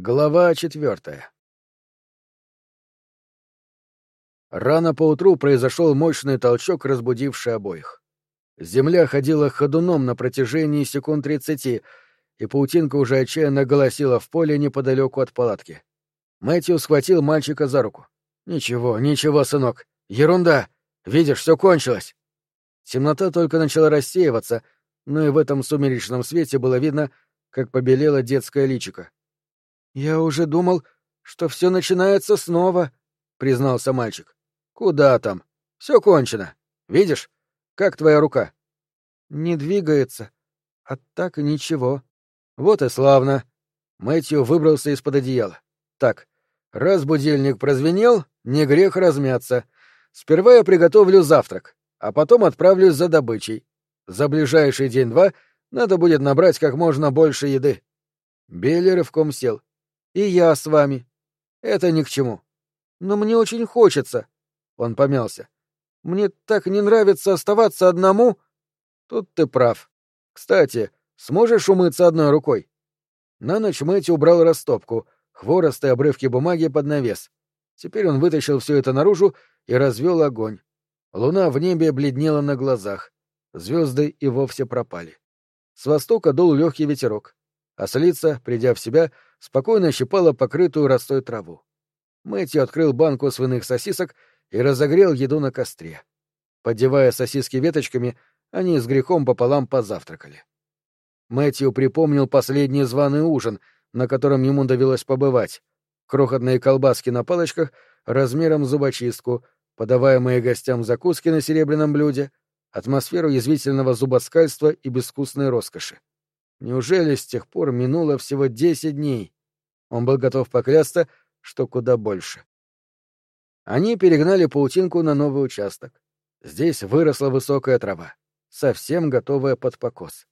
Глава четвертая. Рано поутру произошел мощный толчок, разбудивший обоих. Земля ходила ходуном на протяжении секунд тридцати, и паутинка уже отчаянно голосила в поле неподалеку от палатки. Мэтью схватил мальчика за руку. «Ничего, ничего, сынок. Ерунда. Видишь, все кончилось». Темнота только начала рассеиваться, но и в этом сумеречном свете было видно, как побелело детское личико. «Я уже думал, что все начинается снова», — признался мальчик. «Куда там? Все кончено. Видишь? Как твоя рука?» «Не двигается. А так ничего». «Вот и славно». Мэтью выбрался из-под одеяла. «Так, раз будильник прозвенел, не грех размяться. Сперва я приготовлю завтрак, а потом отправлюсь за добычей. За ближайший день-два надо будет набрать как можно больше еды». Белли рывком сел. И я с вами. Это ни к чему. Но мне очень хочется. Он помялся. Мне так не нравится оставаться одному. Тут ты прав. Кстати, сможешь умыться одной рукой? На ночь Мэтью убрал растопку, хворост и обрывки бумаги под навес. Теперь он вытащил все это наружу и развел огонь. Луна в небе бледнела на глазах. Звезды и вовсе пропали. С востока дул легкий ветерок. Ослица, придя в себя, спокойно щипала покрытую ростой траву. Мэтью открыл банку свиных сосисок и разогрел еду на костре. Поддевая сосиски веточками, они с грехом пополам позавтракали. Мэтью припомнил последний званый ужин, на котором ему довелось побывать. Крохотные колбаски на палочках размером зубочистку, подаваемые гостям закуски на серебряном блюде, атмосферу язвительного зубоскальства и безвкусной роскоши. Неужели с тех пор минуло всего десять дней? Он был готов поклясться, что куда больше. Они перегнали паутинку на новый участок. Здесь выросла высокая трава, совсем готовая под покос.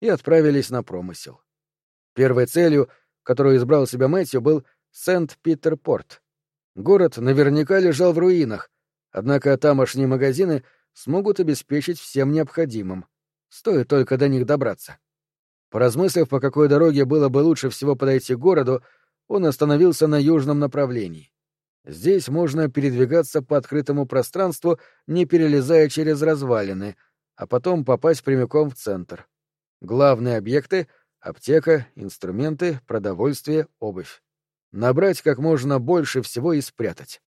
И отправились на промысел. Первой целью, которую избрал себя Мэтью, был Сент-Питер-Порт. Город наверняка лежал в руинах, однако тамошние магазины смогут обеспечить всем необходимым. Стоит только до них добраться. Поразмыслив, по какой дороге было бы лучше всего подойти к городу, он остановился на южном направлении. Здесь можно передвигаться по открытому пространству, не перелезая через развалины, а потом попасть прямиком в центр. Главные объекты — аптека, инструменты, продовольствие, обувь. Набрать как можно больше всего и спрятать.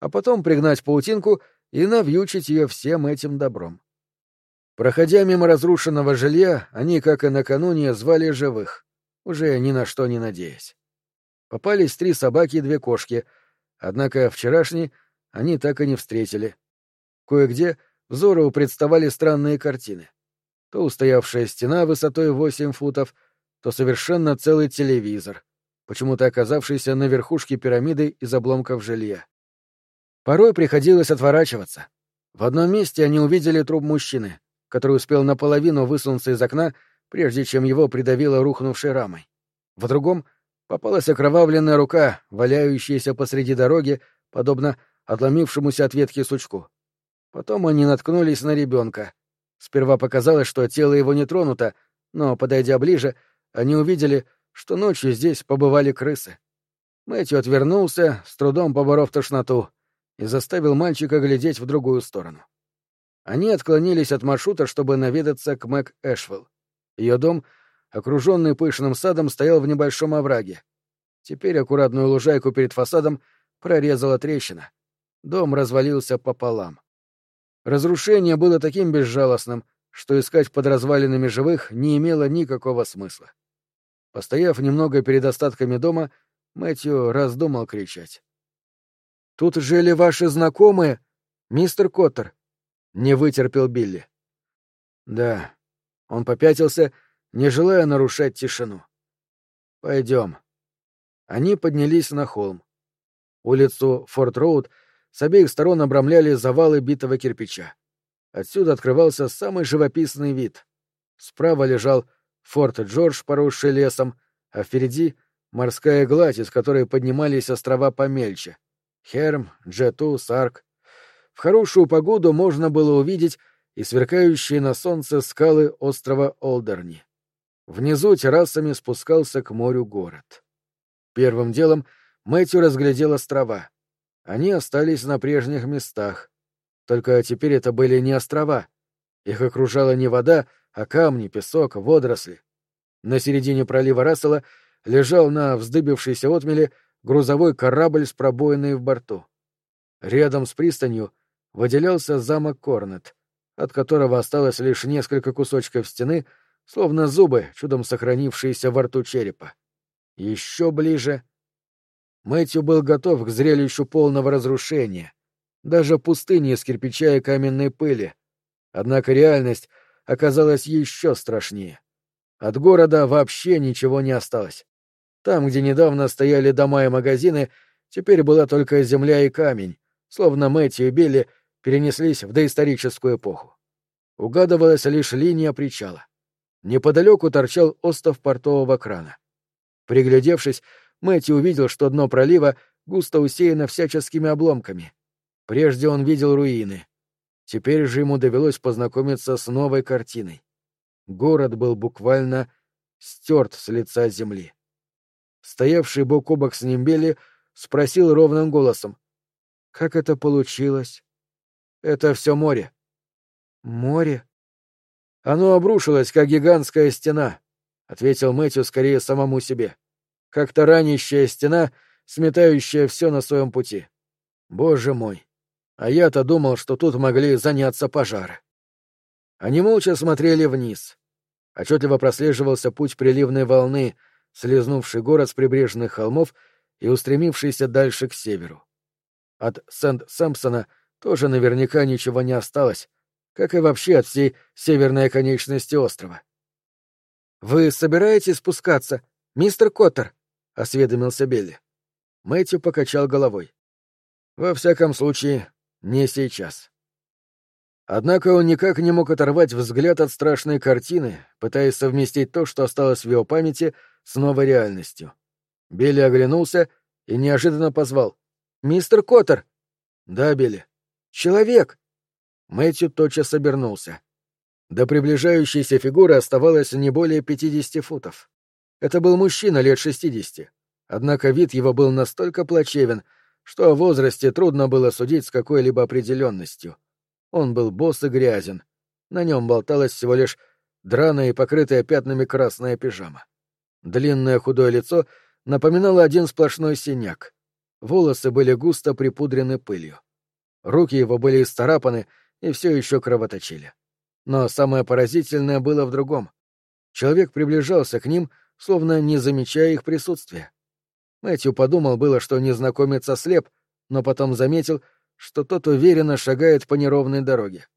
А потом пригнать паутинку и навьючить ее всем этим добром. Проходя мимо разрушенного жилья, они, как и накануне, звали живых, уже ни на что не надеясь. Попались три собаки и две кошки, однако вчерашние они так и не встретили. Кое-где взору представали странные картины. То устоявшая стена высотой восемь футов, то совершенно целый телевизор, почему-то оказавшийся на верхушке пирамиды из обломков жилья. Порой приходилось отворачиваться. В одном месте они увидели труп мужчины — который успел наполовину высунуться из окна, прежде чем его придавило рухнувшей рамой. В другом попалась окровавленная рука, валяющаяся посреди дороги, подобно отломившемуся от ветки сучку. Потом они наткнулись на ребенка. Сперва показалось, что тело его не тронуто, но, подойдя ближе, они увидели, что ночью здесь побывали крысы. Мэтью отвернулся, с трудом поборов тошноту, и заставил мальчика глядеть в другую сторону. Они отклонились от маршрута, чтобы наведаться к Мэг Эшвелл. Ее дом, окруженный пышным садом, стоял в небольшом овраге. Теперь аккуратную лужайку перед фасадом прорезала трещина. Дом развалился пополам. Разрушение было таким безжалостным, что искать под развалинами живых не имело никакого смысла. Постояв немного перед остатками дома, Мэтью раздумал кричать. «Тут жили ваши знакомые, мистер Коттер. Не вытерпел Билли. Да. Он попятился, не желая нарушать тишину. Пойдем. Они поднялись на холм. Улицу Форт-Роуд с обеих сторон обрамляли завалы битого кирпича. Отсюда открывался самый живописный вид. Справа лежал Форт Джордж, поросший лесом, а впереди — морская гладь, из которой поднимались острова помельче — Херм, Джету, Сарк, в хорошую погоду можно было увидеть и сверкающие на солнце скалы острова Олдерни. Внизу террасами спускался к морю город. Первым делом Мэтью разглядел острова. Они остались на прежних местах. Только теперь это были не острова. Их окружала не вода, а камни, песок, водоросли. На середине пролива Рассела лежал на вздыбившейся отмеле грузовой корабль с пробоиной в борту. Рядом с пристанью выделялся замок Корнет, от которого осталось лишь несколько кусочков стены, словно зубы, чудом сохранившиеся во рту черепа. Еще ближе. Мэтью был готов к зрелищу полного разрушения, даже пустыни из кирпича и каменной пыли. Однако реальность оказалась еще страшнее. От города вообще ничего не осталось. Там, где недавно стояли дома и магазины, теперь была только земля и камень, словно Мэтью и Билли перенеслись в доисторическую эпоху. Угадывалась лишь линия причала. Неподалеку торчал остов портового крана. Приглядевшись, Мэтью увидел, что дно пролива густо усеяно всяческими обломками. Прежде он видел руины. Теперь же ему довелось познакомиться с новой картиной. Город был буквально стерт с лица земли. Стоявший бок о бок с ним Билли спросил ровным голосом. «Как это получилось?» «Это все море». «Море?» «Оно обрушилось, как гигантская стена», — ответил Мэтью скорее самому себе. «Как-то ранящая стена, сметающая все на своем пути. Боже мой! А я-то думал, что тут могли заняться пожары». Они молча смотрели вниз. Отчетливо прослеживался путь приливной волны, слезнувший город с прибрежных холмов и устремившийся дальше к северу. От Сент-Сэмпсона тоже наверняка ничего не осталось, как и вообще от всей северной оконечности острова. «Вы собираетесь спускаться, мистер Коттер?» — осведомился Белли. Мэтью покачал головой. «Во всяком случае, не сейчас». Однако он никак не мог оторвать взгляд от страшной картины, пытаясь совместить то, что осталось в его памяти, с новой реальностью. Билли оглянулся и неожиданно позвал. «Мистер Коттер!» «Да, Билли». «Человек!» Мэтью тотчас обернулся. До приближающейся фигуры оставалось не более пятидесяти футов. Это был мужчина лет шестидесяти. Однако вид его был настолько плачевен, что о возрасте трудно было судить с какой-либо определенностью. Он был босс и грязен. На нем болталась всего лишь драная и покрытая пятнами красная пижама. Длинное худое лицо напоминало один сплошной синяк. Волосы были густо припудрены пылью. Руки его были исцарапаны и все еще кровоточили. Но самое поразительное было в другом. Человек приближался к ним, словно не замечая их присутствия. Мэтью подумал было, что незнакомец ослеп, но потом заметил, что тот уверенно шагает по неровной дороге.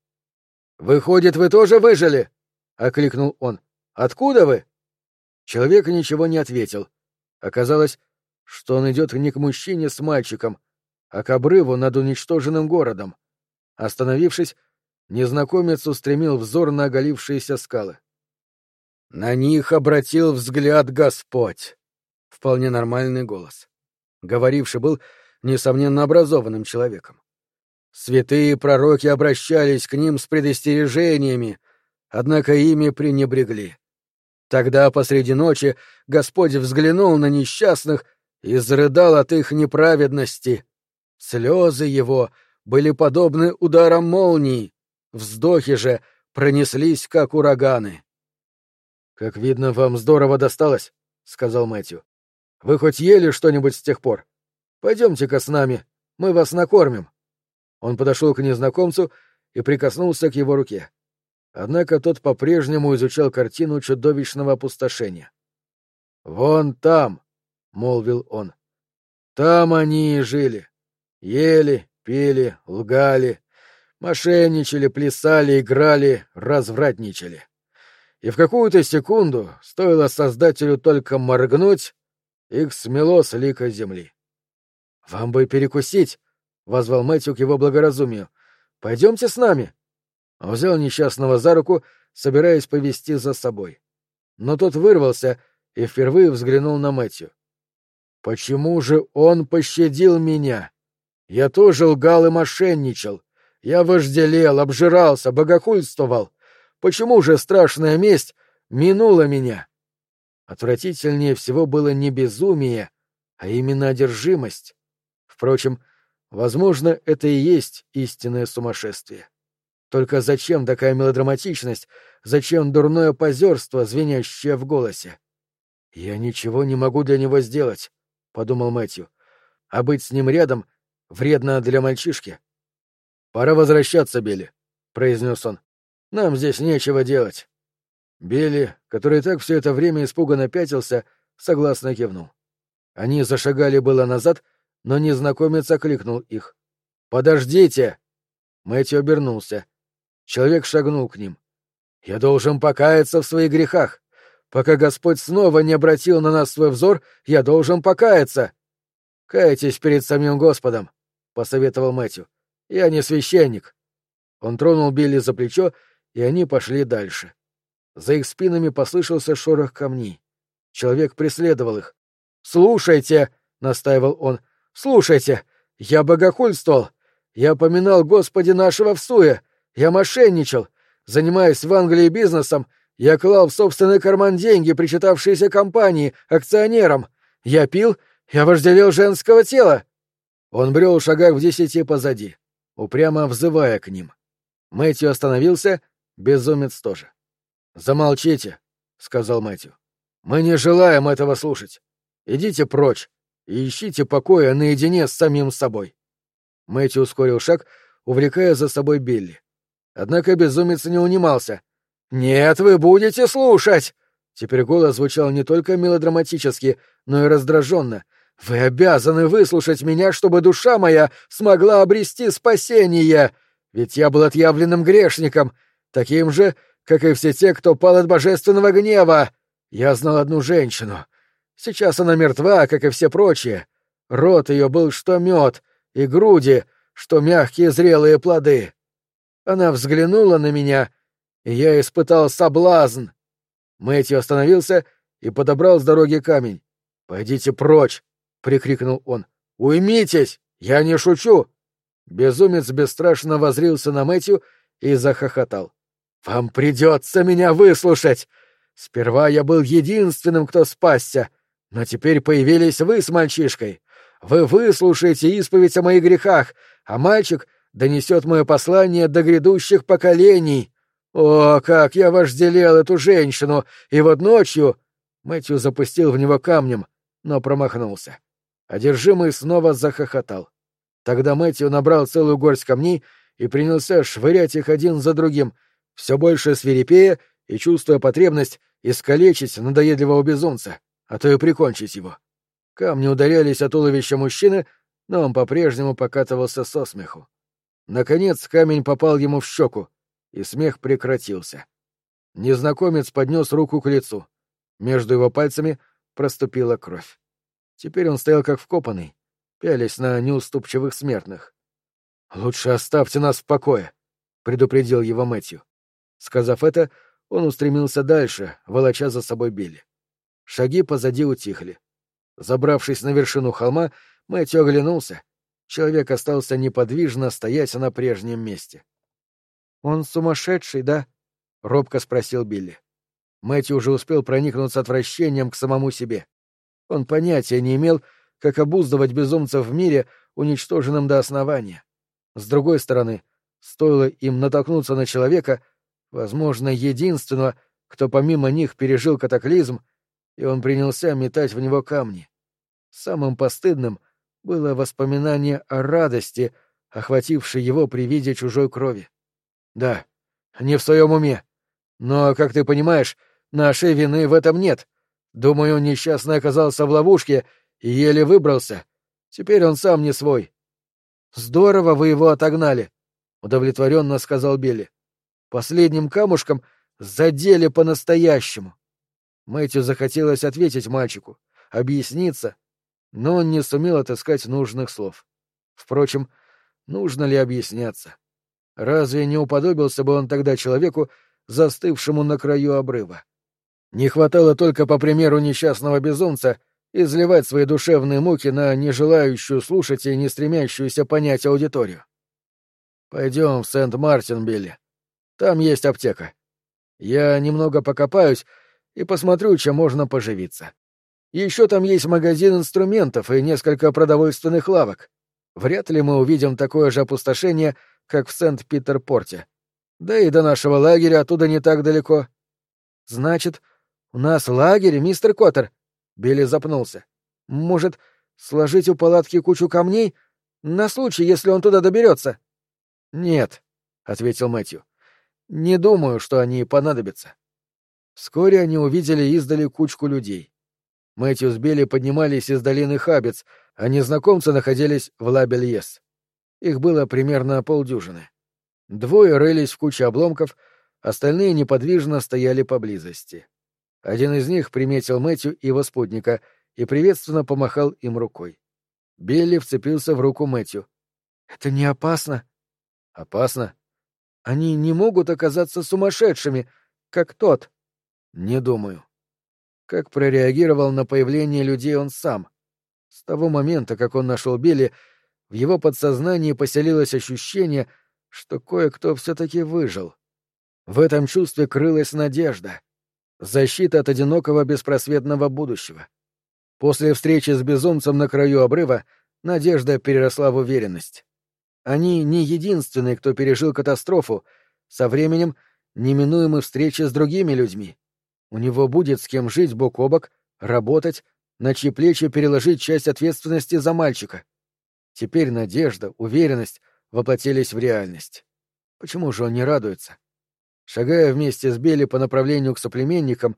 «Выходит, вы тоже выжили?» — окликнул он. «Откуда вы?» Человек ничего не ответил. Оказалось, что он идет не к мужчине с мальчиком, а к обрыву над уничтоженным городом. Остановившись, незнакомец устремил взор на оголившиеся скалы. «На них обратил взгляд Господь!» Вполне нормальный голос. Говоривший был, несомненно, образованным человеком. Святые пророки обращались к ним с предостережениями, однако ими пренебрегли. Тогда посреди ночи Господь взглянул на несчастных и зарыдал от их неправедности. Слезы его были подобны ударам молнии, вздохи же пронеслись, как ураганы. — Как видно, вам здорово досталось, — сказал Мэтью. — Вы хоть ели что-нибудь с тех пор? Пойдемте-ка с нами, мы вас накормим. Он подошел к незнакомцу и прикоснулся к его руке. Однако тот по-прежнему изучал картину чудовищного опустошения. «Вон там», — молвил он, — «там они и жили. Ели, пили, лгали, мошенничали, плясали, играли, развратничали. И в какую-то секунду, стоило Создателю только моргнуть, их смело с лика земли. «Вам бы перекусить», возвал Мэтью к его благоразумию. Пойдемте с нами. Он взял несчастного за руку, собираясь повести за собой. Но тот вырвался и впервые взглянул на Мэтью. Почему же он пощадил меня? Я тоже лгал и мошенничал. Я вожделел, обжирался, богохульствовал. Почему же страшная месть минула меня? Отвратительнее всего было не безумие, а именно одержимость. Впрочем, возможно, это и есть истинное сумасшествие. Только зачем такая мелодраматичность, зачем дурное позерство, звенящее в голосе? «Я ничего не могу для него сделать», — подумал Мэтью. «А быть с ним рядом вредно для мальчишки». «Пора возвращаться, Билли», — произнес он. «Нам здесь нечего делать». Билли, который так все это время испуганно пятился, согласно кивнул. Они зашагали было назад, но незнакомец окликнул их. «Подождите!» Мэтью обернулся. Человек шагнул к ним. «Я должен покаяться в своих грехах. Пока Господь снова не обратил на нас свой взор, я должен покаяться». «Кайтесь перед самим Господом», — посоветовал Мэтью. «Я не священник». Он тронул Билли за плечо, и они пошли дальше. За их спинами послышался шорох камней. Человек преследовал их. «Слушайте!» — настаивал он. «Слушайте! Я богохульствовал! Я поминал Господи нашего в суе! Я мошенничал! Занимаясь в Англии бизнесом, я клал в собственный карман деньги, причитавшиеся компании, акционерам! Я пил, я вожделел женского тела!» Он брел в шагах в десяти позади, упрямо взывая к ним. Мэтью остановился, безумец тоже. «Замолчите», — сказал Мэтью. «Мы не желаем этого слушать. Идите прочь и ищите покоя наедине с самим собой». Мэтью ускорил шаг, увлекая за собой Билли. Однако безумец не унимался. «Нет, вы будете слушать!» Теперь голос звучал не только мелодраматически, но и раздраженно. «Вы обязаны выслушать меня, чтобы душа моя смогла обрести спасение! Ведь я был отъявленным грешником, таким же, как и все те, кто пал от божественного гнева. Я знал одну женщину. Сейчас она мертва, как и все прочие. Рот ее был что мед, и груди, что мягкие зрелые плоды. Она взглянула на меня, и я испытал соблазн. Мэтью остановился и подобрал с дороги камень. «Пойдите прочь!» — прикрикнул он. «Уймитесь! Я не шучу!» Безумец бесстрашно возрился на Мэтью и захохотал. Вам придется меня выслушать. Сперва я был единственным, кто спасся, но теперь появились вы с мальчишкой. Вы выслушаете исповедь о моих грехах, а мальчик донесет мое послание до грядущих поколений. О, как я вожделел эту женщину! И вот ночью... Мэтью запустил в него камнем, но промахнулся. Одержимый снова захохотал. Тогда Мэтью набрал целую горсть камней и принялся швырять их один за другим — все больше свирепея и чувствуя потребность искалечить надоедливого безумца, а то и прикончить его. Камни ударялись о туловище мужчины, но он по-прежнему покатывался со смеху. Наконец камень попал ему в щеку, и смех прекратился. Незнакомец поднес руку к лицу. Между его пальцами проступила кровь. Теперь он стоял как вкопанный, пялись на неуступчивых смертных. «Лучше оставьте нас в покое», — предупредил его Мэтью. Сказав это, он устремился дальше, волоча за собой Билли. Шаги позади утихли. Забравшись на вершину холма, Мэтью оглянулся. Человек остался неподвижно стоять на прежнем месте. «Он сумасшедший, да?» — робко спросил Билли. Мэтью уже успел проникнуться отвращением к самому себе. Он понятия не имел, как обуздывать безумцев в мире, уничтоженном до основания. С другой стороны, стоило им натолкнуться на человека, возможно, единственного, кто помимо них пережил катаклизм, и он принялся метать в него камни. Самым постыдным было воспоминание о радости, охватившей его при виде чужой крови. Да, не в своем уме. Но, как ты понимаешь, нашей вины в этом нет. Думаю, он несчастно оказался в ловушке и еле выбрался. Теперь он сам не свой. Здорово вы его отогнали, удовлетворенно сказал Билли. Последним камушком задели по-настоящему. Мэтью захотелось ответить мальчику, объясниться, но он не сумел отыскать нужных слов. Впрочем, нужно ли объясняться? Разве не уподобился бы он тогда человеку, застывшему на краю обрыва? Не хватало только, по примеру несчастного безумца, изливать свои душевные муки на нежелающую слушать и не стремящуюся понять аудиторию. «Пойдем в Сент-Мартин, Билли», там есть аптека. Я немного покопаюсь и посмотрю, чем можно поживиться. Еще там есть магазин инструментов и несколько продовольственных лавок. Вряд ли мы увидим такое же опустошение, как в Сент-Питер-Порте. Да и до нашего лагеря оттуда не так далеко. Значит, у нас лагерь, мистер Коттер? Билли запнулся. Может, сложить у палатки кучу камней на случай, если он туда доберется? Нет, ответил Мэтью. Не думаю, что они понадобятся. Вскоре они увидели издали кучку людей. Мэтью с Билли поднимались из долины Хабец, а незнакомцы находились в Лабельес. Их было примерно полдюжины. Двое рылись в куче обломков, остальные неподвижно стояли поблизости. Один из них приметил Мэтью и его спутника и приветственно помахал им рукой. Билли вцепился в руку Мэтью. «Это не опасно?» «Опасно?» «Они не могут оказаться сумасшедшими, как тот». «Не думаю». Как прореагировал на появление людей он сам? С того момента, как он нашел Билли, в его подсознании поселилось ощущение, что кое-кто все-таки выжил. В этом чувстве крылась надежда, защита от одинокого беспросветного будущего. После встречи с безумцем на краю обрыва надежда переросла в уверенность. Они не единственные, кто пережил катастрофу, со временем неминуемы встречи с другими людьми. У него будет с кем жить бок о бок, работать, на чьи плечи переложить часть ответственности за мальчика. Теперь надежда, уверенность воплотились в реальность. Почему же он не радуется? Шагая вместе с Белли по направлению к соплеменникам,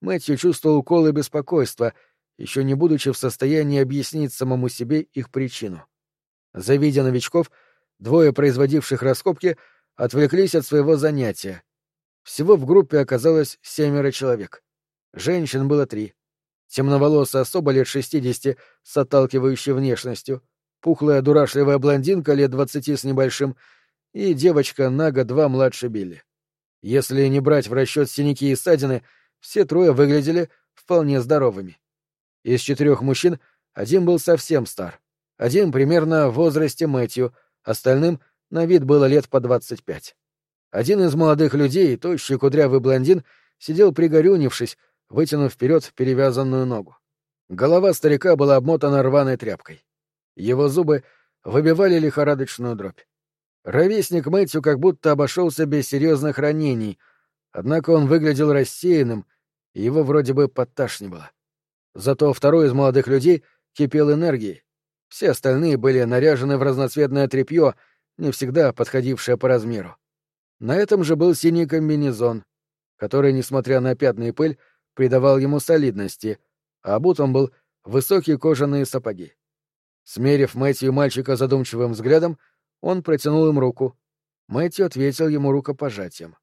Мэтью чувствовал уколы беспокойства, еще не будучи в состоянии объяснить самому себе их причину. Завидя новичков, двое производивших раскопки отвлеклись от своего занятия. Всего в группе оказалось семеро человек. Женщин было три. Темноволосая особа лет шестидесяти с отталкивающей внешностью, пухлая дурашливая блондинка лет двадцати с небольшим и девочка на год-два младше Билли. Если не брать в расчет синяки и ссадины, все трое выглядели вполне здоровыми. Из четырех мужчин один был совсем стар, один примерно в возрасте Мэтью, остальным на вид было лет по двадцать пять. Один из молодых людей, тощий кудрявый блондин, сидел пригорюнившись, вытянув вперед перевязанную ногу. Голова старика была обмотана рваной тряпкой. Его зубы выбивали лихорадочную дробь. Ровесник Мэтью как будто обошелся без серьезных ранений, однако он выглядел рассеянным, и его вроде бы подташнивало. Зато второй из молодых людей кипел энергией. Все остальные были наряжены в разноцветное тряпье, не всегда подходившее по размеру. На этом же был синий комбинезон, который, несмотря на пятна и пыль, придавал ему солидности, а обут был высокие кожаные сапоги. Смерив Мэтью мальчика задумчивым взглядом, он протянул им руку. Мэтью ответил ему рукопожатием.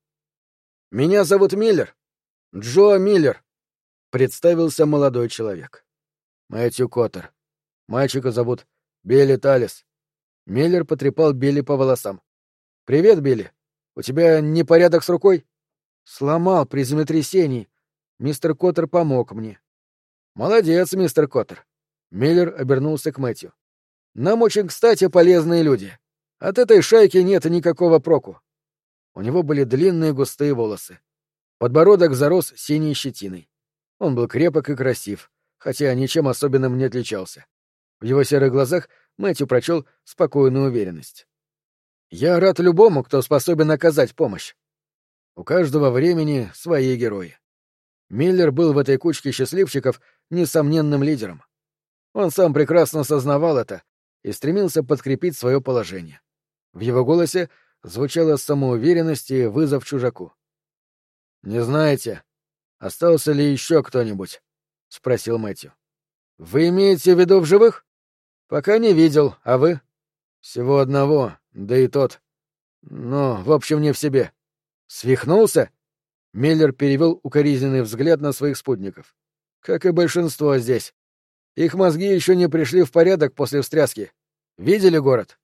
«Меня зовут Миллер. Джо Миллер», — представился молодой человек. «Мэтью Коттер. Мальчика зовут Билли Талис». Миллер потрепал Билли по волосам. «Привет, Билли. У тебя непорядок с рукой? Сломал при землетрясении. Мистер Коттер помог мне. Молодец, мистер Коттер. Миллер обернулся к Мэтью. Нам очень кстати полезные люди. От этой шайки нет никакого проку. У него были длинные густые волосы. Подбородок зарос синей щетиной. Он был крепок и красив, хотя ничем особенным не отличался. В его серых глазах Мэтью прочел спокойную уверенность. Я рад любому, кто способен оказать помощь. У каждого времени свои герои. Миллер был в этой кучке счастливчиков несомненным лидером. Он сам прекрасно сознавал это и стремился подкрепить свое положение. В его голосе звучала самоуверенность и вызов чужаку. «Не знаете, остался ли еще кто-нибудь?» — спросил Мэтью. «Вы имеете в виду в живых?» «Пока не видел, а вы?» «Всего одного, да и тот. Но, в общем, не в себе. Свихнулся? Миллер перевел укоризненный взгляд на своих спутников. Как и большинство здесь. Их мозги еще не пришли в порядок после встряски. Видели город?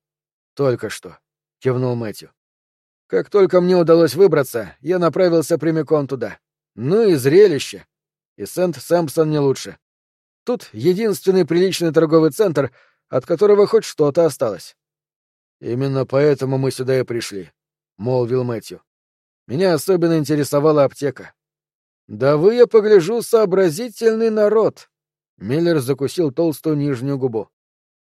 Только что, кивнул Мэтью. Как только мне удалось выбраться, я направился прямиком туда. Ну и зрелище. И Сент-Сэмпсон не лучше. Тут единственный приличный торговый центр, от которого хоть что-то осталось. Именно поэтому мы сюда и пришли, молвил Мэтью. Меня особенно интересовала аптека. Да вы, я погляжу, сообразительный народ. Миллер закусил толстую нижнюю губу.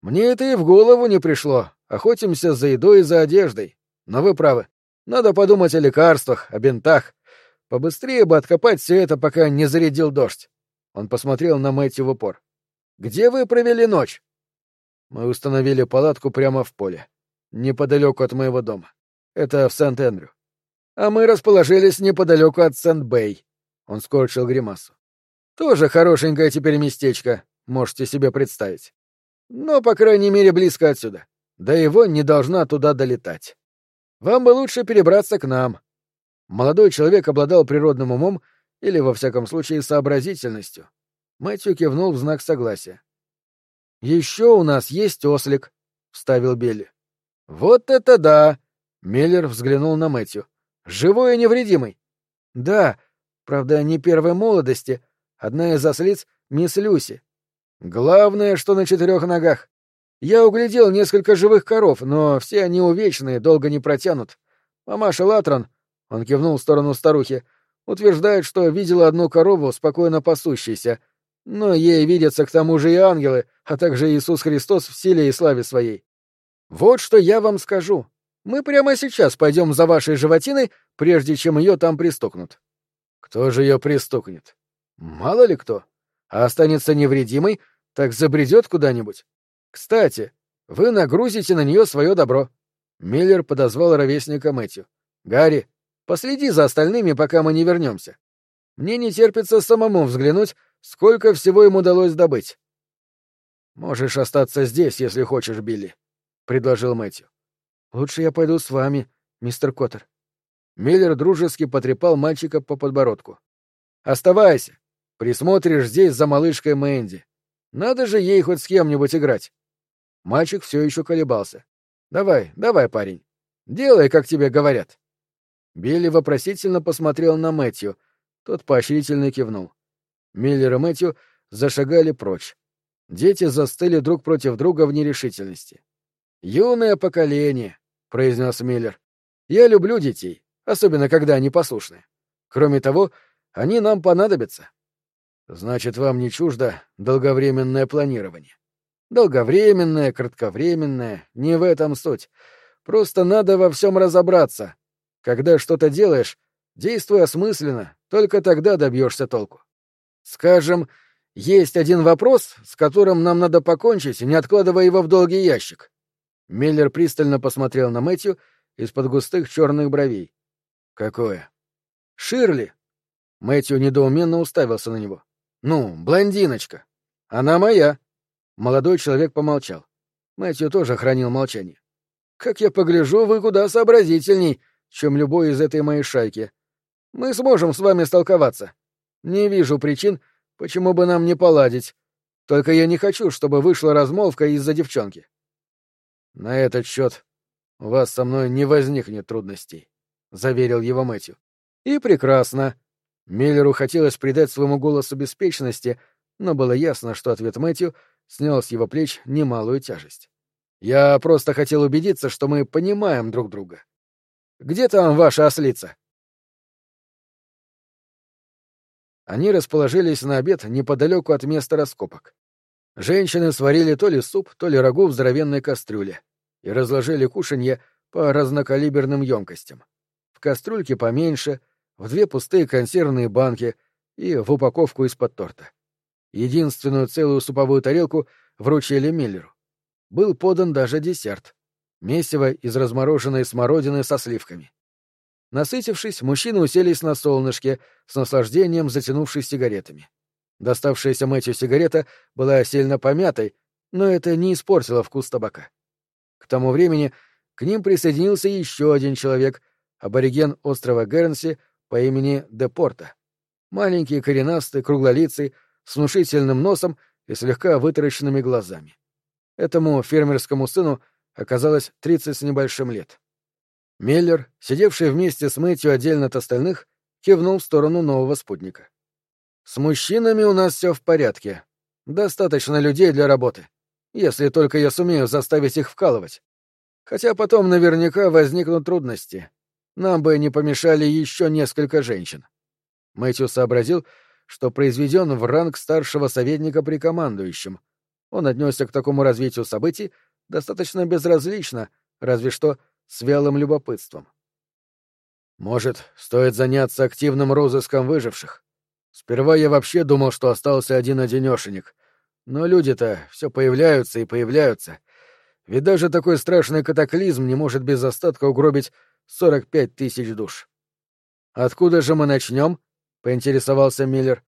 Мне это и в голову не пришло. Охотимся за едой и за одеждой. Но вы правы. Надо подумать о лекарствах, о бинтах. Побыстрее бы откопать все это, пока не зарядил дождь. Он посмотрел на Мэтью в упор. Где вы провели ночь? Мы установили палатку прямо в поле, неподалеку от моего дома. Это в Сент-Эндрю. А мы расположились неподалеку от Сент-Бэй. Он скорчил гримасу. Тоже хорошенькое теперь местечко, можете себе представить. Но, по крайней мере, близко отсюда. Да его не должна туда долетать. Вам бы лучше перебраться к нам. Молодой человек обладал природным умом или, во всяком случае, сообразительностью. Мэтью кивнул в знак согласия. «Еще у нас есть ослик», — вставил Билли. «Вот это да!» — Миллер взглянул на Мэтью. «Живой и невредимый». «Да, правда, не первой молодости. Одна из ослиц — мисс Люси. Главное, что на четырех ногах. Я углядел несколько живых коров, но все они увечные, долго не протянут. Мамаша Латрон, — он кивнул в сторону старухи, — утверждает, что видела одну корову, спокойно пасущейся, но ей видятся к тому же и ангелы, а также Иисус Христос в силе и славе своей. Вот что я вам скажу. Мы прямо сейчас пойдем за вашей животиной, прежде чем ее там пристукнут. Кто же ее пристукнет? Мало ли кто. А останется невредимой, так забредет куда-нибудь. Кстати, вы нагрузите на нее свое добро. Миллер подозвал ровесника Мэтью. Гарри, последи за остальными, пока мы не вернемся. Мне не терпится самому взглянуть, Сколько всего им удалось добыть? Можешь остаться здесь, если хочешь, Билли, предложил Мэтью. Лучше я пойду с вами, мистер Коттер. Миллер дружески потрепал мальчика по подбородку. Оставайся. Присмотришь здесь за малышкой Мэнди. Надо же ей хоть с кем-нибудь играть. Мальчик все еще колебался. Давай, давай, парень. Делай, как тебе говорят. Билли вопросительно посмотрел на Мэтью. Тот поощрительно кивнул. Миллер и Мэтью зашагали прочь. Дети застыли друг против друга в нерешительности. «Юное поколение», — произнес Миллер. «Я люблю детей, особенно когда они послушны. Кроме того, они нам понадобятся». «Значит, вам не чуждо долговременное планирование?» «Долговременное, кратковременное — не в этом суть. Просто надо во всем разобраться. Когда что-то делаешь, действуй осмысленно, только тогда добьешься толку. Скажем, есть один вопрос, с которым нам надо покончить, не откладывая его в долгий ящик. Миллер пристально посмотрел на Мэтью из-под густых черных бровей. Какое? Ширли. Мэтью недоуменно уставился на него. Ну, блондиночка. Она моя. Молодой человек помолчал. Мэтью тоже хранил молчание. Как я погляжу, вы куда сообразительней, чем любой из этой моей шайки. Мы сможем с вами столковаться. Не вижу причин, почему бы нам не поладить. Только я не хочу, чтобы вышла размолвка из-за девчонки. На этот счет у вас со мной не возникнет трудностей, заверил его Мэтью. И прекрасно. Миллеру хотелось придать своему голосу беспечности, но было ясно, что ответ Мэтью снял с его плеч немалую тяжесть. Я просто хотел убедиться, что мы понимаем друг друга. Где там ваша ослица? Они расположились на обед неподалеку от места раскопок. Женщины сварили то ли суп, то ли рагу в здоровенной кастрюле и разложили кушанье по разнокалиберным емкостям. В кастрюльке поменьше, в две пустые консервные банки и в упаковку из-под торта. Единственную целую суповую тарелку вручили Миллеру. Был подан даже десерт — месиво из размороженной смородины со сливками. Насытившись, мужчины уселись на солнышке, с наслаждением затянувшись сигаретами. Доставшаяся Мэтью сигарета была сильно помятой, но это не испортило вкус табака. К тому времени к ним присоединился еще один человек, абориген острова Гернси по имени Депорта. Маленький, коренастый, круглолицый, с внушительным носом и слегка вытаращенными глазами. Этому фермерскому сыну оказалось тридцать с небольшим лет. Миллер, сидевший вместе с Мэтью отдельно от остальных, кивнул в сторону нового спутника. «С мужчинами у нас все в порядке. Достаточно людей для работы. Если только я сумею заставить их вкалывать. Хотя потом наверняка возникнут трудности. Нам бы не помешали еще несколько женщин». Мэтью сообразил, что произведен в ранг старшего советника при командующем. Он отнесся к такому развитию событий достаточно безразлично, разве что с вялым любопытством. Может, стоит заняться активным розыском выживших? Сперва я вообще думал, что остался один-одинешенек. Но люди-то все появляются и появляются. Ведь даже такой страшный катаклизм не может без остатка угробить 45 тысяч душ. «Откуда же мы начнем?» — поинтересовался Миллер.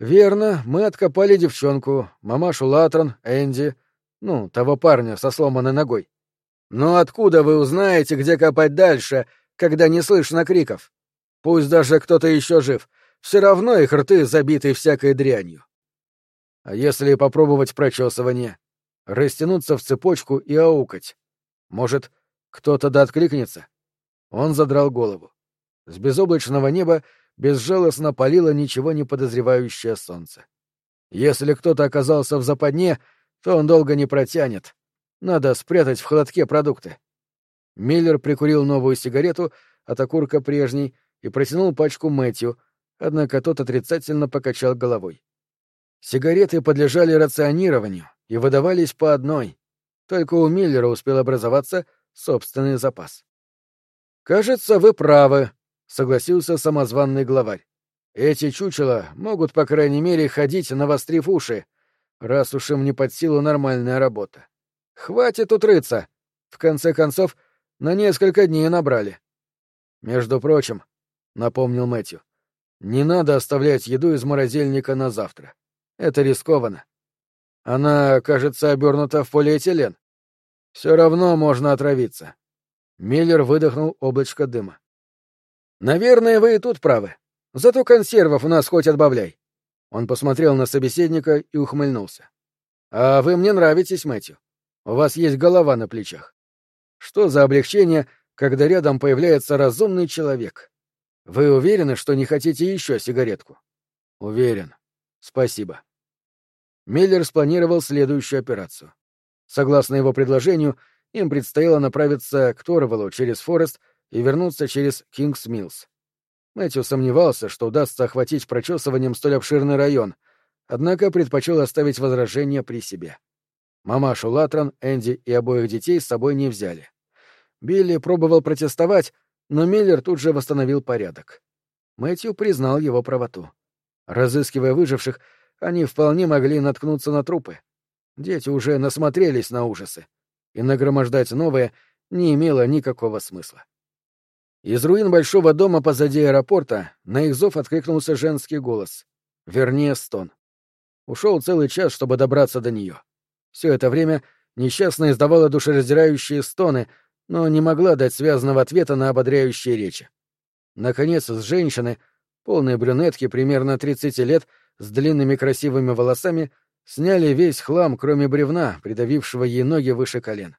«Верно, мы откопали девчонку, мамашу Латрон, Энди, ну, того парня со сломанной ногой. Но откуда вы узнаете, где копать дальше, когда не слышно криков? Пусть даже кто-то еще жив, все равно их рты забиты всякой дрянью. А если попробовать прочесывание? Растянуться в цепочку и аукать? Может, кто-то да откликнется? Он задрал голову. С безоблачного неба безжалостно палило ничего не подозревающее солнце. Если кто-то оказался в западне, то он долго не протянет. Надо спрятать в холодке продукты. Миллер прикурил новую сигарету от окурка прежней и протянул пачку Мэтью, однако тот отрицательно покачал головой. Сигареты подлежали рационированию и выдавались по одной. Только у Миллера успел образоваться собственный запас. «Кажется, вы правы», — согласился самозванный главарь. «Эти чучела могут, по крайней мере, ходить, навострив уши, раз уж им не под силу нормальная работа. Хватит тут рыться. В конце концов, на несколько дней набрали». «Между прочим», — напомнил Мэтью, — «не надо оставлять еду из морозильника на завтра. Это рискованно. Она, кажется, обернута в полиэтилен. Все равно можно отравиться». Миллер выдохнул облачко дыма. Наверное, вы и тут правы. Зато консервов у нас хоть отбавляй. Он посмотрел на собеседника и ухмыльнулся. А вы мне нравитесь, Мэтью. У вас есть голова на плечах. Что за облегчение, когда рядом появляется разумный человек? Вы уверены, что не хотите еще сигаретку? Уверен. Спасибо. Миллер спланировал следующую операцию. Согласно его предложению, им предстояло направиться к Торвеллу через Форест и вернуться через Кингс Миллс. Мэтью сомневался, что удастся охватить прочесыванием столь обширный район, однако предпочел оставить возражение при себе. Мамашу Латрон, Энди и обоих детей с собой не взяли. Билли пробовал протестовать, но Миллер тут же восстановил порядок. Мэтью признал его правоту. Разыскивая выживших, они вполне могли наткнуться на трупы. Дети уже насмотрелись на ужасы, и нагромождать новое не имело никакого смысла. Из руин большого дома позади аэропорта на их зов откликнулся женский голос. Вернее, стон. Ушел целый час, чтобы добраться до нее. Все это время несчастная издавала душераздирающие стоны, но не могла дать связанного ответа на ободряющие речи. Наконец, с женщины, полной брюнетки примерно 30 лет, с длинными красивыми волосами, сняли весь хлам, кроме бревна, придавившего ей ноги выше колен.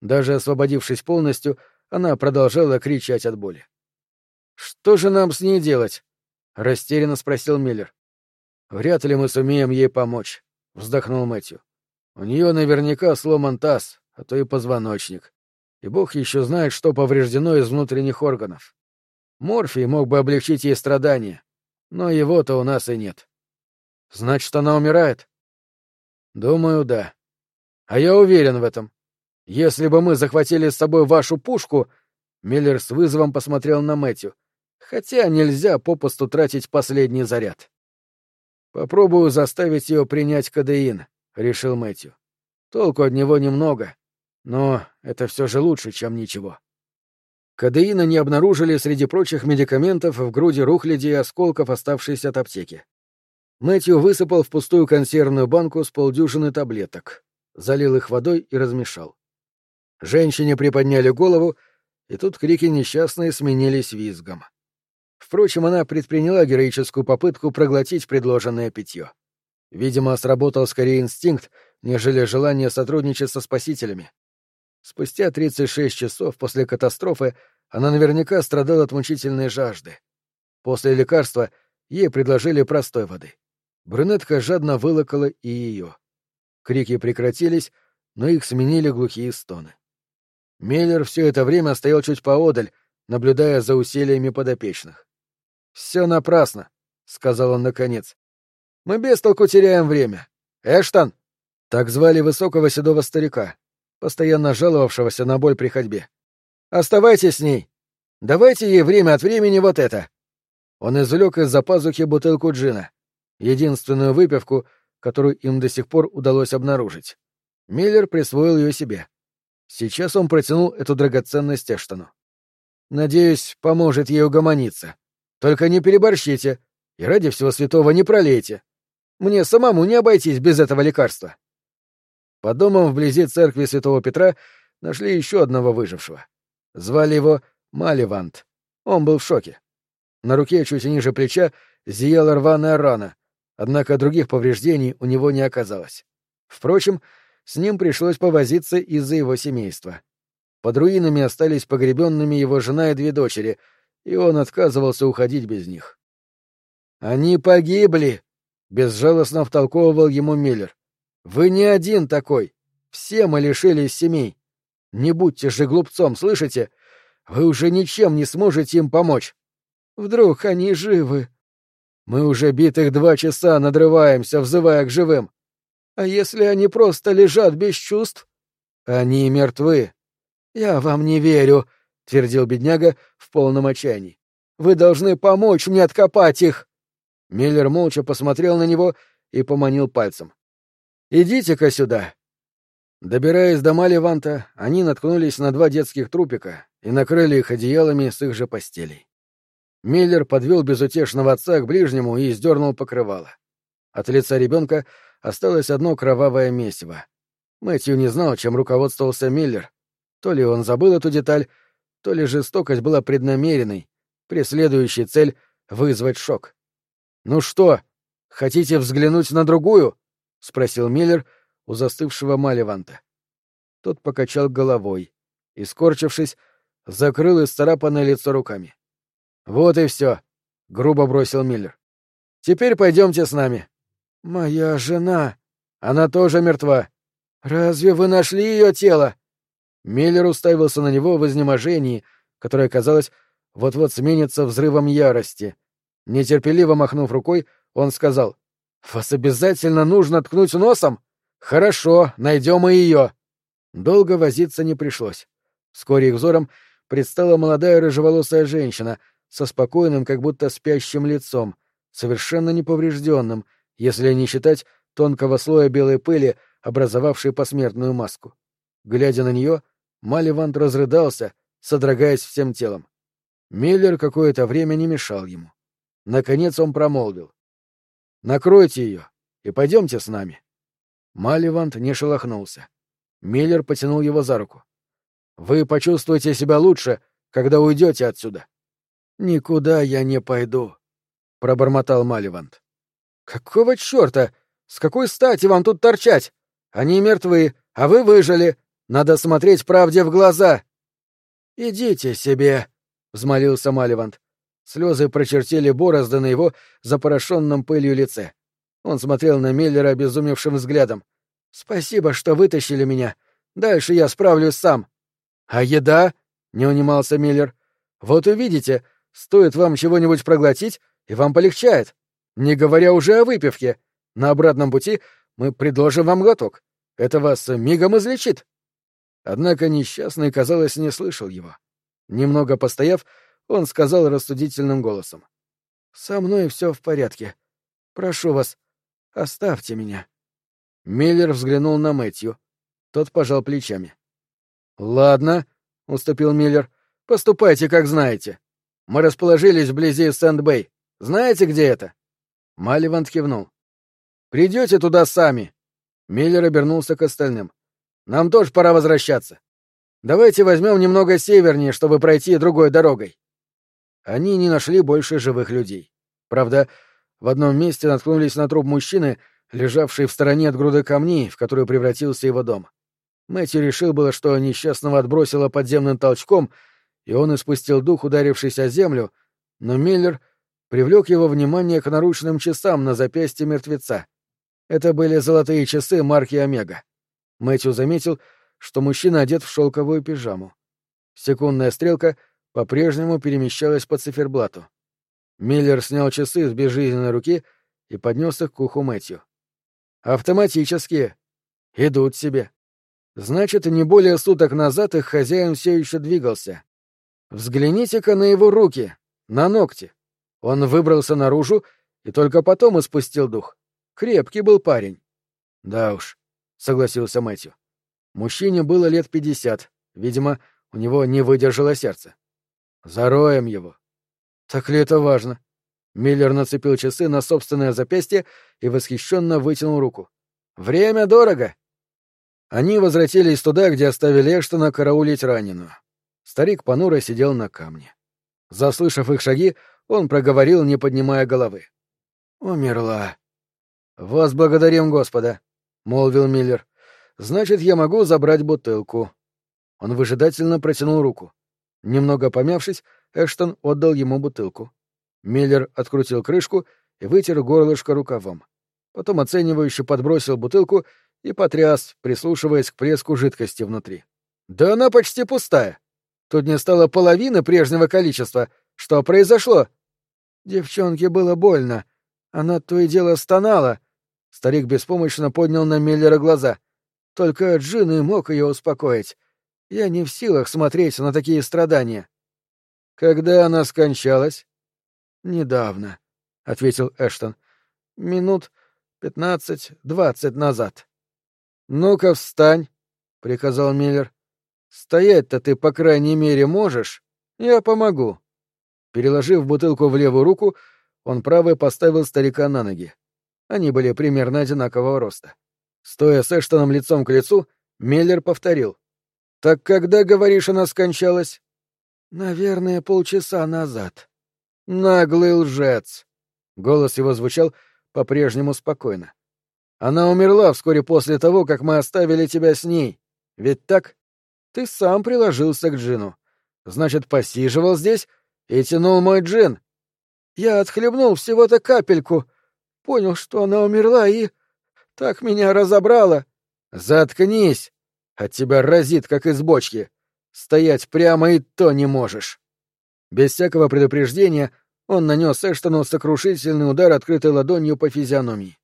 Даже освободившись полностью, она продолжала кричать от боли. «Что же нам с ней делать?» — растерянно спросил Миллер. «Вряд ли мы сумеем ей помочь», — вздохнул Мэтью. «У нее наверняка сломан таз, а то и позвоночник. И бог еще знает, что повреждено из внутренних органов. Морфий мог бы облегчить ей страдания, но его-то у нас и нет». «Значит, она умирает?» «Думаю, да. А я уверен в этом. Если бы мы захватили с собой вашу пушку...» Миллер с вызовом посмотрел на Мэтью. «Хотя нельзя попусту тратить последний заряд». «Попробую заставить ее принять кадеин», — решил Мэтью. «Толку от него немного, но это все же лучше, чем ничего». Кадеина не обнаружили среди прочих медикаментов в груди рухляди и осколков, оставшейся от аптеки. Мэтью высыпал в пустую консервную банку с полдюжины таблеток, залил их водой и размешал. Женщине приподняли голову, и тут крики несчастные сменились визгом. Впрочем, она предприняла героическую попытку проглотить предложенное питье. Видимо, сработал скорее инстинкт, нежели желание сотрудничать со спасителями. Спустя 36 часов после катастрофы она наверняка страдала от мучительной жажды. После лекарства ей предложили простой воды. Брюнетка жадно вылокала и ее. Крики прекратились, но их сменили глухие стоны. Миллер все это время стоял чуть поодаль, наблюдая за усилиями подопечных. Все напрасно. — сказал он наконец. «Мы без толку теряем время. Эштон!» Так звали высокого седого старика, постоянно жаловавшегося на боль при ходьбе. «Оставайтесь с ней. Давайте ей время от времени вот это». Он извлек из-за пазухи бутылку джина, единственную выпивку, которую им до сих пор удалось обнаружить. Миллер присвоил ее себе. Сейчас он протянул эту драгоценность Эштону. «Надеюсь, поможет ей угомониться. Только не переборщите и ради всего святого не пролейте. Мне самому не обойтись без этого лекарства». Под домом вблизи церкви святого Петра нашли еще одного выжившего. Звали его Маливант. Он был в шоке. На руке чуть ниже плеча зияла рваная рана, однако других повреждений у него не оказалось. Впрочем, с ним пришлось повозиться из-за его семейства. Под руинами остались погребенными его жена и две дочери, и он отказывался уходить без них. «Они погибли!» — безжалостно втолковывал ему Миллер. Вы не один такой. Все мы лишились семей. Не будьте же глупцом, слышите? Вы уже ничем не сможете им помочь. Вдруг они живы? Мы уже битых два часа надрываемся, взывая к живым. А если они просто лежат без чувств? Они мертвы. Я вам не верю, — твердил бедняга в полном отчаянии. Вы должны помочь мне откопать их. Миллер молча посмотрел на него и поманил пальцем. Идите-ка сюда. Добираясь до Маливанта, они наткнулись на два детских трупика и накрыли их одеялами с их же постелей. Миллер подвел безутешного отца к ближнему и сдернул покрывало. От лица ребенка осталось одно кровавое месиво. Мэтью не знал, чем руководствовался Миллер. То ли он забыл эту деталь, то ли жестокость была преднамеренной, преследующей цель вызвать шок. «Ну что, хотите взглянуть на другую?» — спросил Миллер у застывшего Маливанта. Тот покачал головой и, скорчившись, закрыл исцарапанное лицо руками. — Вот и все, — грубо бросил Миллер. — Теперь пойдемте с нами. — Моя жена. Она тоже мертва. Разве вы нашли ее тело? Миллер уставился на него в изнеможении, которое, казалось, вот-вот сменится взрывом ярости. Нетерпеливо махнув рукой, он сказал — вас обязательно нужно ткнуть носом? Хорошо, найдем и ее. Долго возиться не пришлось. Вскоре их взором предстала молодая рыжеволосая женщина со спокойным, как будто спящим лицом, совершенно неповрежденным, если не считать тонкого слоя белой пыли, образовавшей посмертную маску. Глядя на нее, Маливант разрыдался, содрогаясь всем телом. Миллер какое-то время не мешал ему. Наконец он промолвил. Накройте ее и пойдемте с нами. Маливант не шелохнулся. Миллер потянул его за руку. Вы почувствуете себя лучше, когда уйдете отсюда. Никуда я не пойду, пробормотал Маливант. Какого черта? С какой стати вам тут торчать? Они мертвы, а вы выжили. Надо смотреть правде в глаза. Идите себе, взмолился Маливант. Слезы прочертили борозды на его запорошенном пылью лице. Он смотрел на Миллера обезумевшим взглядом. «Спасибо, что вытащили меня. Дальше я справлюсь сам». «А еда?» — не унимался Миллер. «Вот увидите, стоит вам чего-нибудь проглотить, и вам полегчает. Не говоря уже о выпивке. На обратном пути мы предложим вам глоток. Это вас мигом излечит». Однако несчастный, казалось, не слышал его. Немного постояв, он сказал рассудительным голосом. «Со мной все в порядке. Прошу вас, оставьте меня». Миллер взглянул на Мэтью. Тот пожал плечами. «Ладно», — уступил Миллер, — «поступайте, как знаете. Мы расположились вблизи Сэнд-Бэй. Знаете, где это?» Маливант кивнул. «Придете туда сами». Миллер обернулся к остальным. «Нам тоже пора возвращаться. Давайте возьмем немного севернее, чтобы пройти другой дорогой они не нашли больше живых людей. Правда, в одном месте наткнулись на труп мужчины, лежавший в стороне от груды камней, в которую превратился его дом. Мэтью решил было, что несчастного отбросило подземным толчком, и он испустил дух, ударившись о землю, но Миллер привлек его внимание к наручным часам на запястье мертвеца. Это были золотые часы марки Омега. Мэтью заметил, что мужчина одет в шелковую пижаму. Секундная стрелка — по-прежнему перемещалась по циферблату. Миллер снял часы с безжизненной руки и поднес их к уху Мэтью. «Автоматические. Идут себе. Значит, не более суток назад их хозяин все еще двигался. Взгляните-ка на его руки, на ногти. Он выбрался наружу и только потом испустил дух. Крепкий был парень. Да уж, согласился Мэтью. Мужчине было лет пятьдесят. Видимо, у него не выдержало сердце. Зароем его. Так ли это важно? Миллер нацепил часы на собственное запястье и восхищенно вытянул руку. Время дорого. Они возвратились туда, где оставили Эштона караулить раненую. Старик понуро сидел на камне. Заслышав их шаги, он проговорил, не поднимая головы. «Умерла». «Вас благодарим, Господа», — молвил Миллер. «Значит, я могу забрать бутылку». Он выжидательно протянул руку. Немного помявшись, Эштон отдал ему бутылку. Миллер открутил крышку и вытер горлышко рукавом. Потом оценивающе подбросил бутылку и потряс, прислушиваясь к плеску жидкости внутри. «Да она почти пустая. Тут не стало половины прежнего количества. Что произошло?» Девчонке было больно. Она то и дело стонала. Старик беспомощно поднял на Миллера глаза. Только Джин и мог ее успокоить. Я не в силах смотреть на такие страдания. Когда она скончалась? Недавно, — ответил Эштон. Минут пятнадцать-двадцать назад. Ну-ка встань, — приказал Миллер. Стоять-то ты, по крайней мере, можешь? Я помогу. Переложив бутылку в левую руку, он правой поставил старика на ноги. Они были примерно одинакового роста. Стоя с Эштоном лицом к лицу, Миллер повторил. «Так когда, говоришь, она скончалась?» «Наверное, полчаса назад». «Наглый лжец!» Голос его звучал по-прежнему спокойно. «Она умерла вскоре после того, как мы оставили тебя с ней. Ведь так? Ты сам приложился к Джину. Значит, посиживал здесь и тянул мой джин. Я отхлебнул всего-то капельку, понял, что она умерла, и... Так меня разобрало. Заткнись! От тебя разит, как из бочки. Стоять прямо и то не можешь. Без всякого предупреждения он нанес Эштону сокрушительный удар открытой ладонью по физиономии.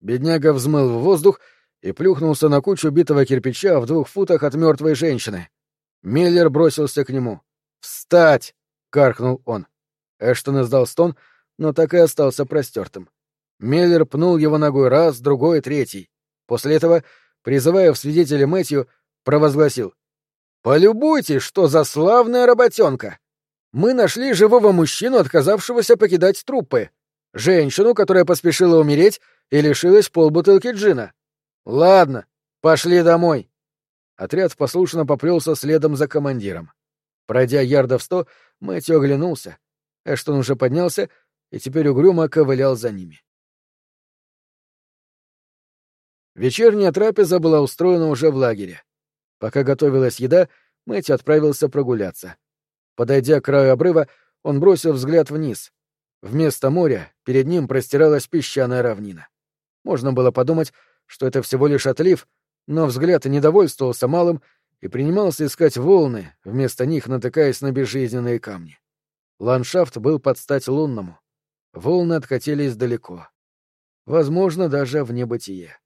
Бедняга взмыл в воздух и плюхнулся на кучу битого кирпича в двух футах от мертвой женщины. Миллер бросился к нему. «Встать!» Каркнул он. Эштон издал стон, но так и остался простертым. Меллер пнул его ногой раз, другой, третий. После этого, призывая в свидетеля Мэтью, провозгласил. «Полюбуйтесь, что за славная работенка! Мы нашли живого мужчину, отказавшегося покидать труппы. Женщину, которая поспешила умереть и лишилась полбутылки джина. Ладно, пошли домой». Отряд послушно поплелся следом за командиром. Пройдя ярдов сто, Мэтью оглянулся. Эштон уже поднялся и теперь угрюмо ковылял за ними. Вечерняя трапеза была устроена уже в лагере. Пока готовилась еда, Мэтью отправился прогуляться. Подойдя к краю обрыва, он бросил взгляд вниз. Вместо моря перед ним простиралась песчаная равнина. Можно было подумать, что это всего лишь отлив, но взгляд недовольствовался малым и принимался искать волны, вместо них натыкаясь на безжизненные камни. Ландшафт был под стать лунному. Волны откатились далеко. Возможно, даже в небытие.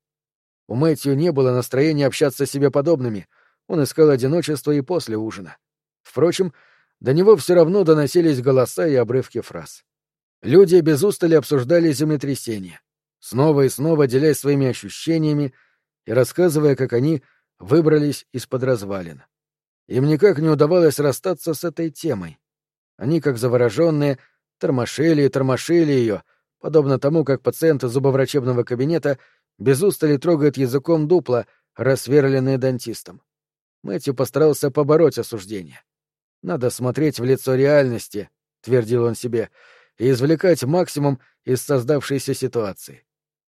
У Мэтью не было настроения общаться с себе подобными, он искал одиночество и после ужина. Впрочем, до него все равно доносились голоса и обрывки фраз. Люди без устали обсуждали землетрясение, снова и снова делясь своими ощущениями и рассказывая, как они выбрались из-под развалин. Им никак не удавалось расстаться с этой темой. Они, как завороженные, тормошили и тормошили ее, подобно тому, как пациент зубоврачебного кабинета без устали трогает языком дупла, рассверленные дантистом. Мэтью постарался побороть осуждение. «Надо смотреть в лицо реальности», — твердил он себе, — «и извлекать максимум из создавшейся ситуации.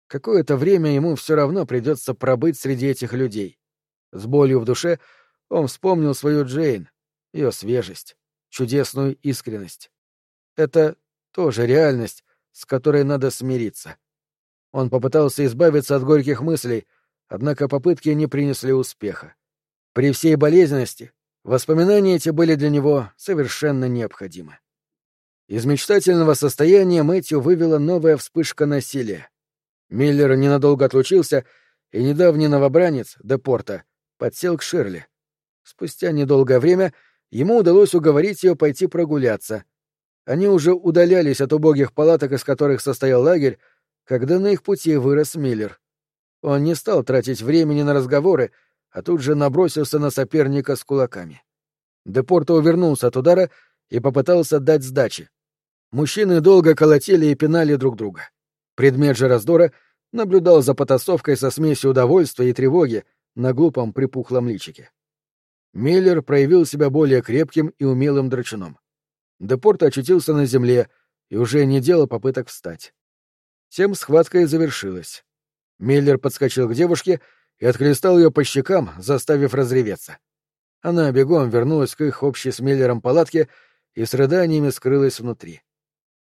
Какое-то время ему все равно придется пробыть среди этих людей. С болью в душе он вспомнил свою Джейн, ее свежесть, чудесную искренность. Это тоже реальность, с которой надо смириться. Он попытался избавиться от горьких мыслей, однако попытки не принесли успеха. При всей болезненности воспоминания эти были для него совершенно необходимы. Из мечтательного состояния Мэтью вывела новая вспышка насилия. Миллер ненадолго отлучился, и недавний новобранец, Депорта, подсел к Ширли. Спустя недолгое время ему удалось уговорить ее пойти прогуляться. Они уже удалялись от убогих палаток, из которых состоял лагерь, когда на их пути вырос Миллер. Он не стал тратить времени на разговоры, а тут же набросился на соперника с кулаками. Депорто увернулся от удара и попытался дать сдачи. Мужчины долго колотили и пинали друг друга. Предмет же раздора наблюдал за потасовкой со смесью удовольствия и тревоги на глупом припухлом личике. Миллер проявил себя более крепким и умелым драчуном. Депорт очутился на земле и уже не делал попыток встать. Тем схватка и завершилась. Миллер подскочил к девушке и отхлестал ее по щекам, заставив разреветься. Она бегом вернулась к их общей с Миллером палатке и с рыданиями скрылась внутри.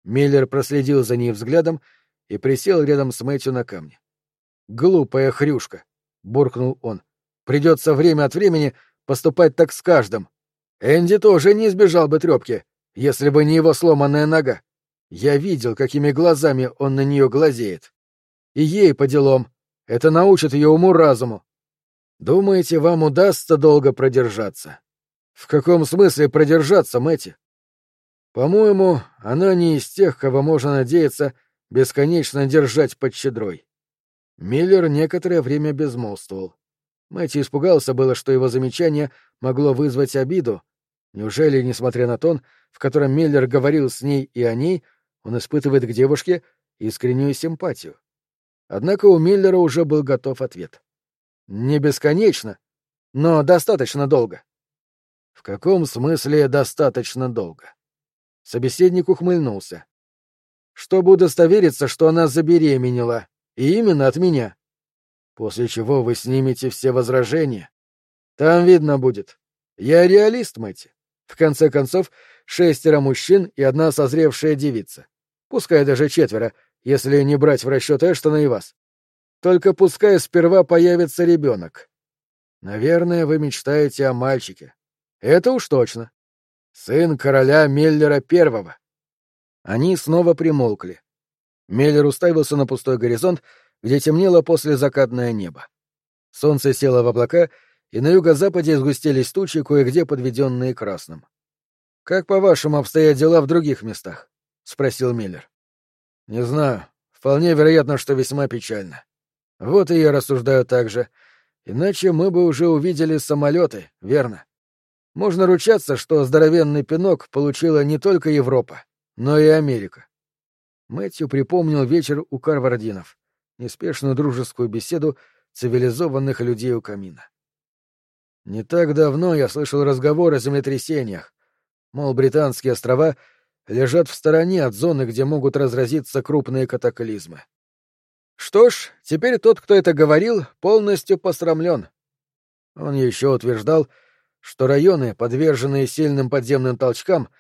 Миллер проследил за ней взглядом и присел рядом с Мэтью на камне. «Глупая хрюшка!» — буркнул он. «Придется время от времени поступать так с каждым. Энди тоже не избежал бы трепки, если бы не его сломанная нога. Я видел, какими глазами он на нее глазеет. И ей по делам. Это научит ее уму-разуму. Думаете, вам удастся долго продержаться? В каком смысле продержаться, Мэти? По-моему, она не из тех, кого можно надеяться бесконечно держать под щедрой. Миллер некоторое время безмолвствовал. Мэтти испугался было, что его замечание могло вызвать обиду. Неужели, несмотря на тон, в котором Миллер говорил с ней и о ней, он испытывает к девушке искреннюю симпатию? Однако у Миллера уже был готов ответ. «Не бесконечно, но достаточно долго». «В каком смысле достаточно долго?» Собеседник ухмыльнулся. «Чтобы удостовериться, что она забеременела, и именно от меня. После чего вы снимете все возражения. Там видно будет. Я реалист, Мэтти. В конце концов, шестеро мужчин и одна созревшая девица. Пускай даже четверо, если не брать в расчет Эштона и вас. Только пускай сперва появится ребенок. Наверное, вы мечтаете о мальчике. Это уж точно. Сын короля Меллера Первого. Они снова примолкли. Меллер уставился на пустой горизонт, где темнело послезакатное небо. Солнце село в облака, и на юго-западе сгустились тучи, кое-где подведенные красным. «Как, по-вашему, обстоят дела в других местах?» — спросил Миллер. «Не знаю. Вполне вероятно, что весьма печально. Вот и я рассуждаю так же. Иначе мы бы уже увидели самолеты, верно? Можно ручаться, что здоровенный пинок получила не только Европа, но и Америка. Мэтью припомнил вечер у Карвардинов, неспешную дружескую беседу цивилизованных людей у камина. Не так давно я слышал разговор о землетрясениях, мол, британские острова лежат в стороне от зоны, где могут разразиться крупные катаклизмы. Что ж, теперь тот, кто это говорил, полностью посрамлен. Он еще утверждал, что районы, подверженные сильным подземным толчкам,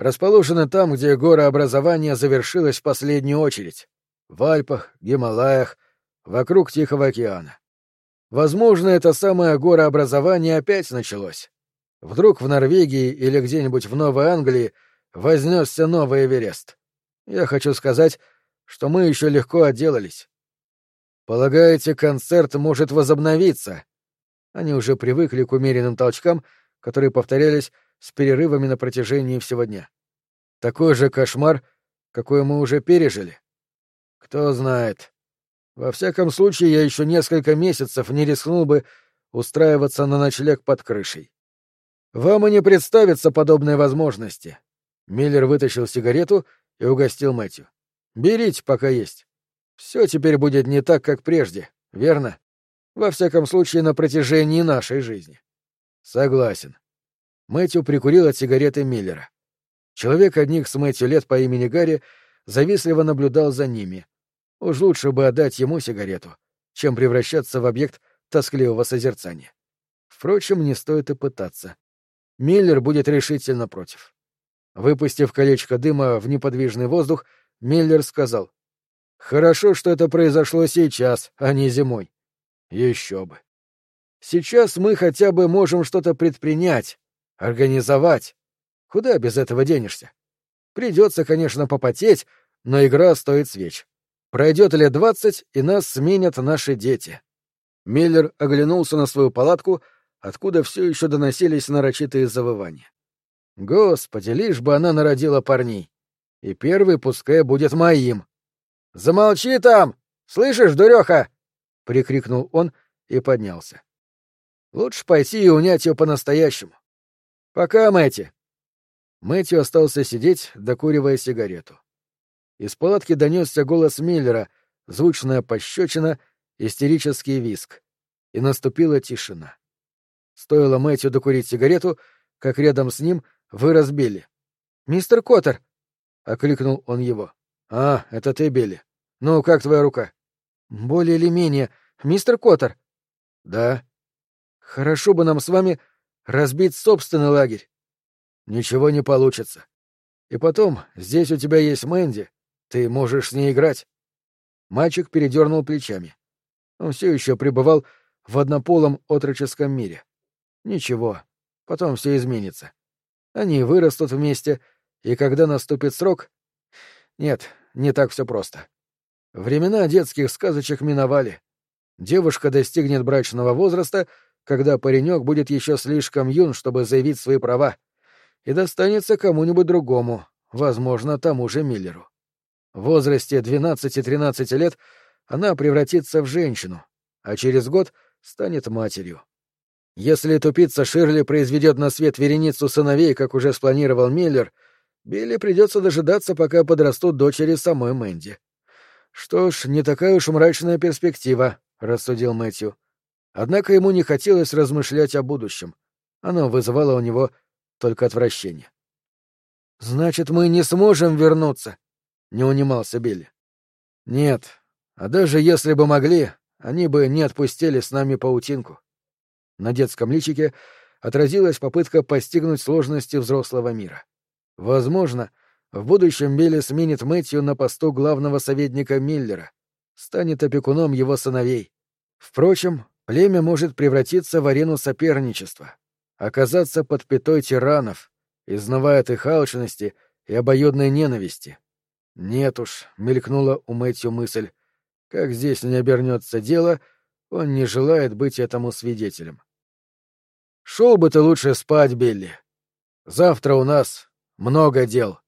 расположены там, где горообразование завершилось в последнюю очередь — в Альпах, Гималаях, вокруг Тихого океана. Возможно, это самое горообразование опять началось. Вдруг в Норвегии или где-нибудь в Новой Англии вознесся новый Эверест. Я хочу сказать, что мы еще легко отделались. Полагаете, концерт может возобновиться? Они уже привыкли к умеренным толчкам, которые повторялись с перерывами на протяжении всего дня. Такой же кошмар, какой мы уже пережили. Кто знает. Во всяком случае, я еще несколько месяцев не рискнул бы устраиваться на ночлег под крышей. Вам и не представится подобной возможности. Миллер вытащил сигарету и угостил Мэтью. Берите, пока есть. Все теперь будет не так, как прежде, верно? Во всяком случае, на протяжении нашей жизни. Согласен. Мэтью прикурил от сигареты Миллера. Человек одних с Мэтью лет по имени Гарри завистливо наблюдал за ними. Уж лучше бы отдать ему сигарету, чем превращаться в объект тоскливого созерцания. Впрочем, не стоит и пытаться. Миллер будет решительно против. Выпустив колечко дыма в неподвижный воздух, Миллер сказал, Хорошо, что это произошло сейчас, а не зимой. Еще бы. Сейчас мы хотя бы можем что-то предпринять, организовать. Куда без этого денешься? Придется, конечно, попотеть, но игра стоит свеч. Пройдет лет двадцать, и нас сменят наши дети. Миллер оглянулся на свою палатку, откуда все еще доносились нарочитые завывания. Господи, лишь бы она народила парней. И первый пускай будет моим. «Замолчи там! Слышишь, дуреха!» — прикрикнул он и поднялся. «Лучше пойти и унять ее по-настоящему. Пока, Мэтти!» Мэтью остался сидеть, докуривая сигарету. Из палатки донесся голос Миллера, звучная пощечина, истерический виск. И наступила тишина. Стоило Мэтью докурить сигарету, как рядом с ним вырос Билли. «Мистер Коттер!» — окликнул он его. «А, это ты, Билли. Ну, как твоя рука?» «Более или менее. Мистер Коттер?» «Да». «Хорошо бы нам с вами разбить собственный лагерь». «Ничего не получится. И потом, здесь у тебя есть Мэнди. Ты можешь с ней играть». Мальчик передернул плечами. Он все еще пребывал в однополом отроческом мире. Ничего, потом все изменится. Они вырастут вместе, и когда наступит срок... Нет, не так все просто. Времена детских сказочек миновали. Девушка достигнет брачного возраста, когда паренек будет еще слишком юн, чтобы заявить свои права, и достанется кому-нибудь другому, возможно, тому же Миллеру. В возрасте 12-13 лет она превратится в женщину, а через год станет матерью. Если тупица Ширли произведет на свет вереницу сыновей, как уже спланировал Миллер, Билли придется дожидаться, пока подрастут дочери самой Мэнди. Что ж, не такая уж мрачная перспектива, рассудил Мэтью. Однако ему не хотелось размышлять о будущем. Оно вызывало у него только отвращение. Значит, мы не сможем вернуться, не унимался Билли. Нет, а даже если бы могли, они бы не отпустили с нами паутинку. На детском личике отразилась попытка постигнуть сложности взрослого мира. Возможно, в будущем Билли сменит Мэтью на посту главного советника Миллера, станет опекуном его сыновей. Впрочем, племя может превратиться в арену соперничества, оказаться под пятой тиранов, изнывая от их алчности и обоюдной ненависти. Нет уж, мелькнула у Мэтью мысль, как здесь не обернется дело, он не желает быть этому свидетелем. Шел бы ты лучше спать, Билли. Завтра у нас много дел.